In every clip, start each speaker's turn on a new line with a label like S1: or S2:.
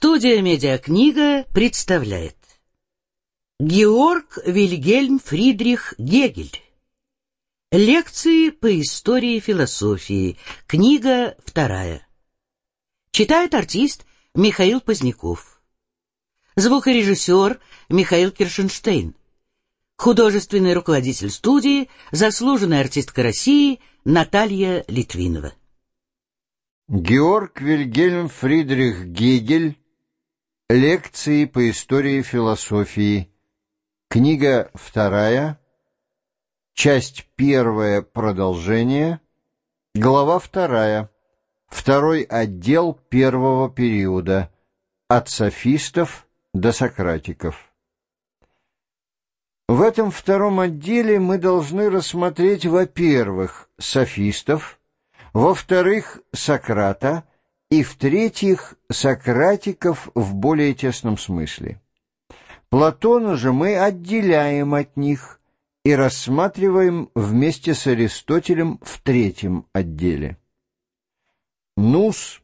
S1: Студия «Медиакнига» представляет Георг Вильгельм Фридрих Гегель Лекции по истории философии. Книга вторая. Читает артист Михаил Поздняков. Звукорежиссер Михаил Киршенштейн. Художественный руководитель студии, заслуженная артистка России Наталья Литвинова.
S2: Георг Вильгельм Фридрих Гегель Лекции по истории философии. Книга вторая. Часть первая. Продолжение. Глава вторая. Второй отдел первого периода. От софистов до сократиков. В этом втором отделе мы должны рассмотреть, во-первых, софистов – во-вторых, Сократа, и, в-третьих, сократиков в более тесном смысле. Платона же мы отделяем от них и рассматриваем вместе с Аристотелем в третьем отделе. Нус,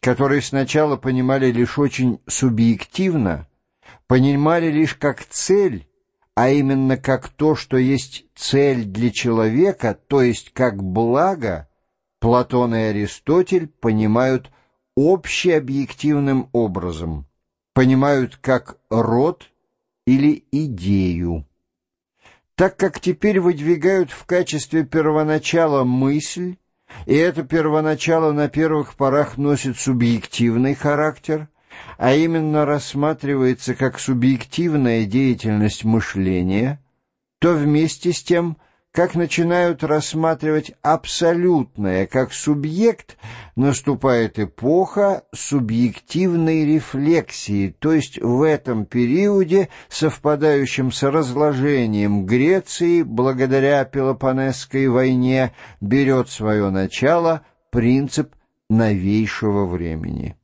S2: который сначала понимали лишь очень субъективно, понимали лишь как цель, а именно как то, что есть цель для человека, то есть как благо – Платон и Аристотель понимают общеобъективным образом, понимают как род или идею. Так как теперь выдвигают в качестве первоначала мысль, и это первоначало на первых порах носит субъективный характер, а именно рассматривается как субъективная деятельность мышления, то вместе с тем – как начинают рассматривать абсолютное как субъект, наступает эпоха субъективной рефлексии, то есть в этом периоде, совпадающем с разложением Греции, благодаря Пелопонесской войне, берет свое начало принцип новейшего времени.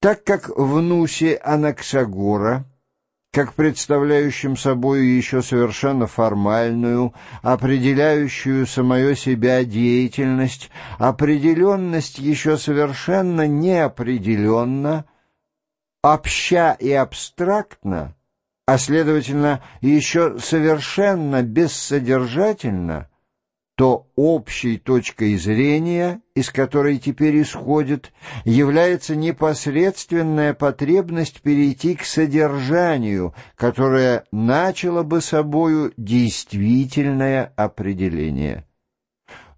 S2: Так как в Нусе Анаксагора – как представляющим собой еще совершенно формальную, определяющую самое себя деятельность, определенность еще совершенно неопределенна, обща и абстрактна, а, следовательно, еще совершенно бессодержательна, то общей точкой зрения, из которой теперь исходит, является непосредственная потребность перейти к содержанию, которое начало бы собою действительное определение.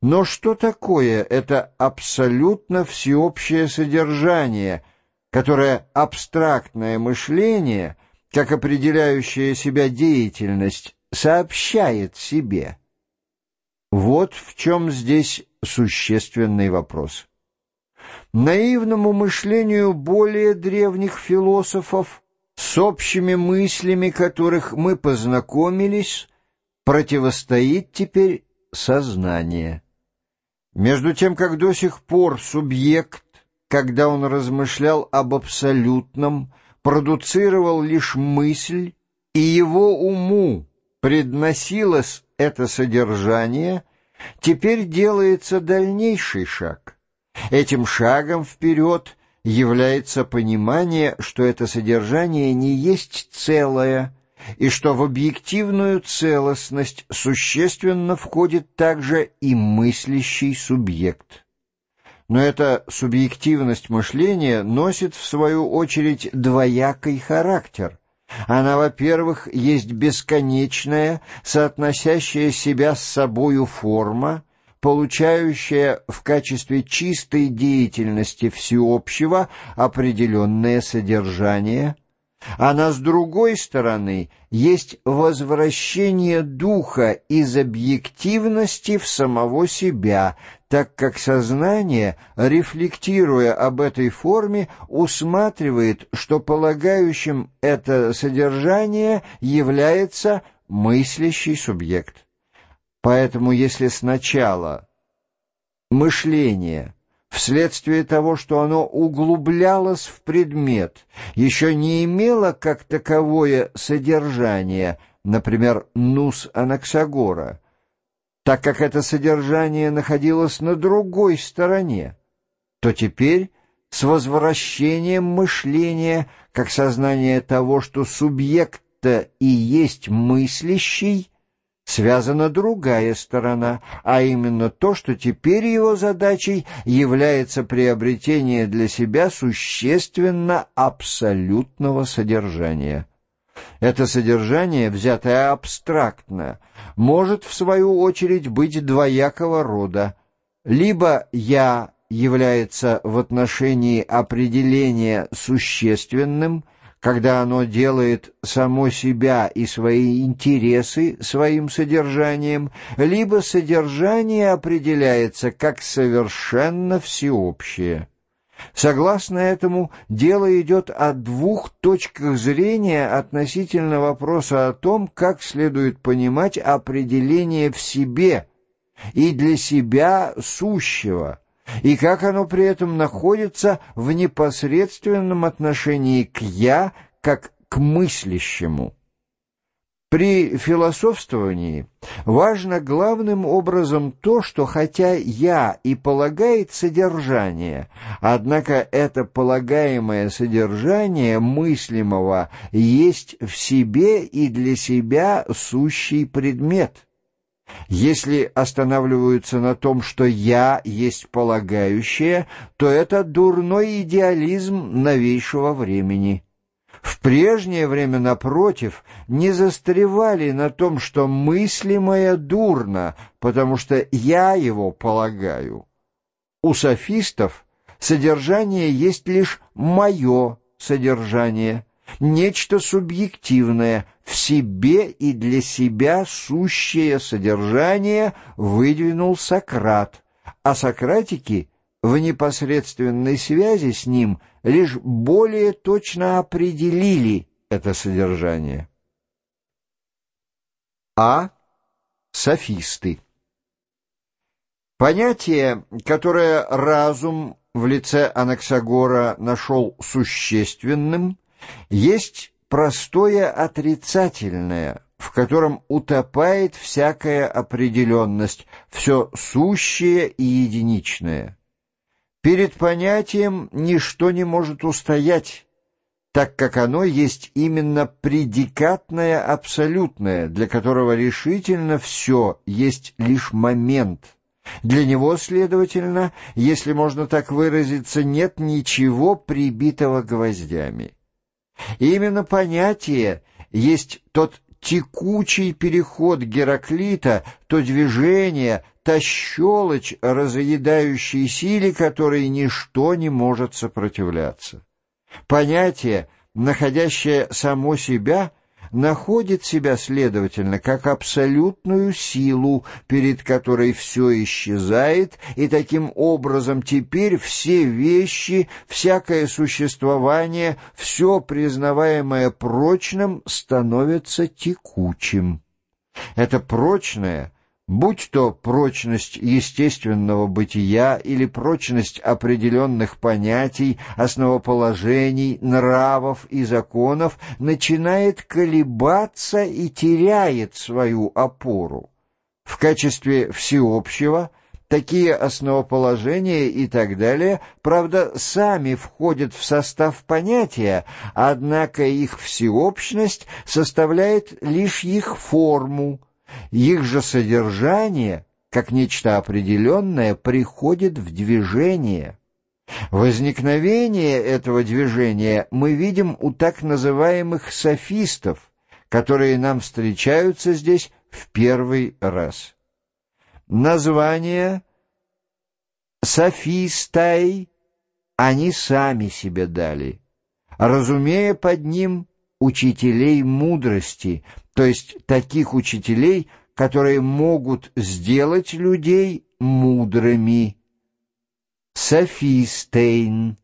S2: Но что такое это абсолютно всеобщее содержание, которое абстрактное мышление, как определяющая себя деятельность, сообщает себе? Вот в чем здесь существенный вопрос. Наивному мышлению более древних философов, с общими мыслями которых мы познакомились, противостоит теперь сознание. Между тем, как до сих пор субъект, когда он размышлял об абсолютном, продуцировал лишь мысль, и его уму предносилось это содержание, теперь делается дальнейший шаг. Этим шагом вперед является понимание, что это содержание не есть целое, и что в объективную целостность существенно входит также и мыслящий субъект. Но эта субъективность мышления носит, в свою очередь, двоякий характер. Она, во-первых, есть бесконечная, соотносящая себя с собою форма, получающая в качестве чистой деятельности всеобщего определенное содержание, она, с другой стороны, есть возвращение духа из объективности в самого себя, так как сознание, рефлектируя об этой форме, усматривает, что полагающим это содержание является мыслящий субъект. Поэтому если сначала мышление – вследствие того, что оно углублялось в предмет, еще не имело как таковое содержание, например, нус Анаксагора, так как это содержание находилось на другой стороне, то теперь с возвращением мышления, как сознание того, что субъект-то и есть мыслящий, связана другая сторона, а именно то, что теперь его задачей является приобретение для себя существенно абсолютного содержания. Это содержание, взятое абстрактно, может, в свою очередь, быть двоякого рода. Либо «я» является в отношении определения существенным – когда оно делает само себя и свои интересы своим содержанием, либо содержание определяется как совершенно всеобщее. Согласно этому, дело идет о двух точках зрения относительно вопроса о том, как следует понимать определение в себе и для себя сущего – и как оно при этом находится в непосредственном отношении к «я», как к мыслящему. При философствовании важно главным образом то, что хотя «я» и полагает содержание, однако это полагаемое содержание мыслимого есть в себе и для себя сущий предмет – если останавливаются на том, что «я» есть полагающее, то это дурной идеализм новейшего времени. В прежнее время, напротив, не застревали на том, что мыслимое дурно, потому что «я» его полагаю. У софистов содержание есть лишь «мое» содержание – нечто субъективное, в себе и для себя сущее содержание выдвинул Сократ, а Сократики в непосредственной связи с ним лишь более точно определили это содержание. А. Софисты Понятие, которое разум в лице Анаксагора нашел существенным, есть простое отрицательное, в котором утопает всякая определенность, все сущее и единичное. Перед понятием ничто не может устоять, так как оно есть именно предикатное абсолютное, для которого решительно все есть лишь момент. Для него, следовательно, если можно так выразиться, нет ничего прибитого гвоздями. Именно понятие есть тот текучий переход Гераклита, то движение, та щелочь разъедающей силе, которой ничто не может сопротивляться. Понятие, находящее само себя — находит себя, следовательно, как абсолютную силу, перед которой все исчезает, и таким образом теперь все вещи, всякое существование, все признаваемое прочным становится текучим. Это прочное — будь то прочность естественного бытия или прочность определенных понятий, основоположений, нравов и законов, начинает колебаться и теряет свою опору. В качестве всеобщего такие основоположения и так далее, правда, сами входят в состав понятия, однако их всеобщность составляет лишь их форму, их же содержание, как нечто определенное, приходит в движение. Возникновение этого движения мы видим у так называемых софистов, которые нам встречаются здесь в первый раз. Название «софистай» они сами себе дали, разумея под ним учителей мудрости, то есть таких учителей, которые могут сделать людей мудрыми. Софистейн.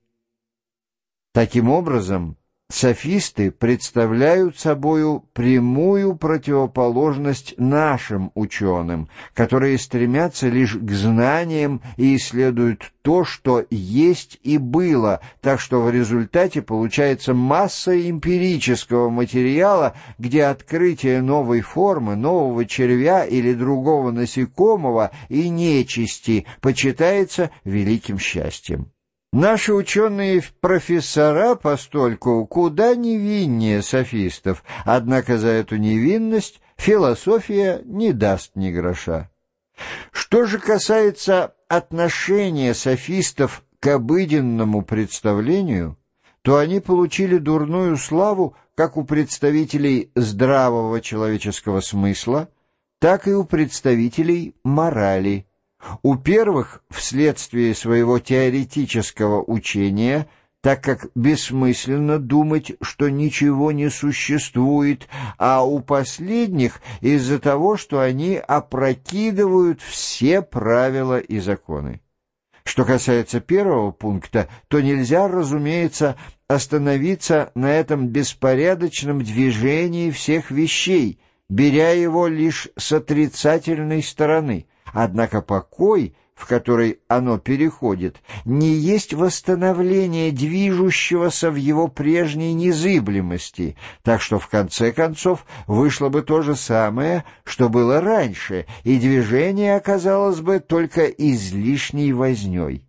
S2: Таким образом, Софисты представляют собою прямую противоположность нашим ученым, которые стремятся лишь к знаниям и исследуют то, что есть и было, так что в результате получается масса эмпирического материала, где открытие новой формы, нового червя или другого насекомого и нечисти почитается великим счастьем. Наши ученые-профессора постольку куда невиннее софистов, однако за эту невинность философия не даст ни гроша. Что же касается отношения софистов к обыденному представлению, то они получили дурную славу как у представителей здравого человеческого смысла, так и у представителей морали. У первых вследствие своего теоретического учения, так как бессмысленно думать, что ничего не существует, а у последних из-за того, что они опрокидывают все правила и законы. Что касается первого пункта, то нельзя, разумеется, остановиться на этом беспорядочном движении всех вещей, беря его лишь с отрицательной стороны. Однако покой, в который оно переходит, не есть восстановление движущегося в его прежней незыблемости, так что в конце концов вышло бы то же самое, что было раньше, и движение оказалось бы только излишней вознёй.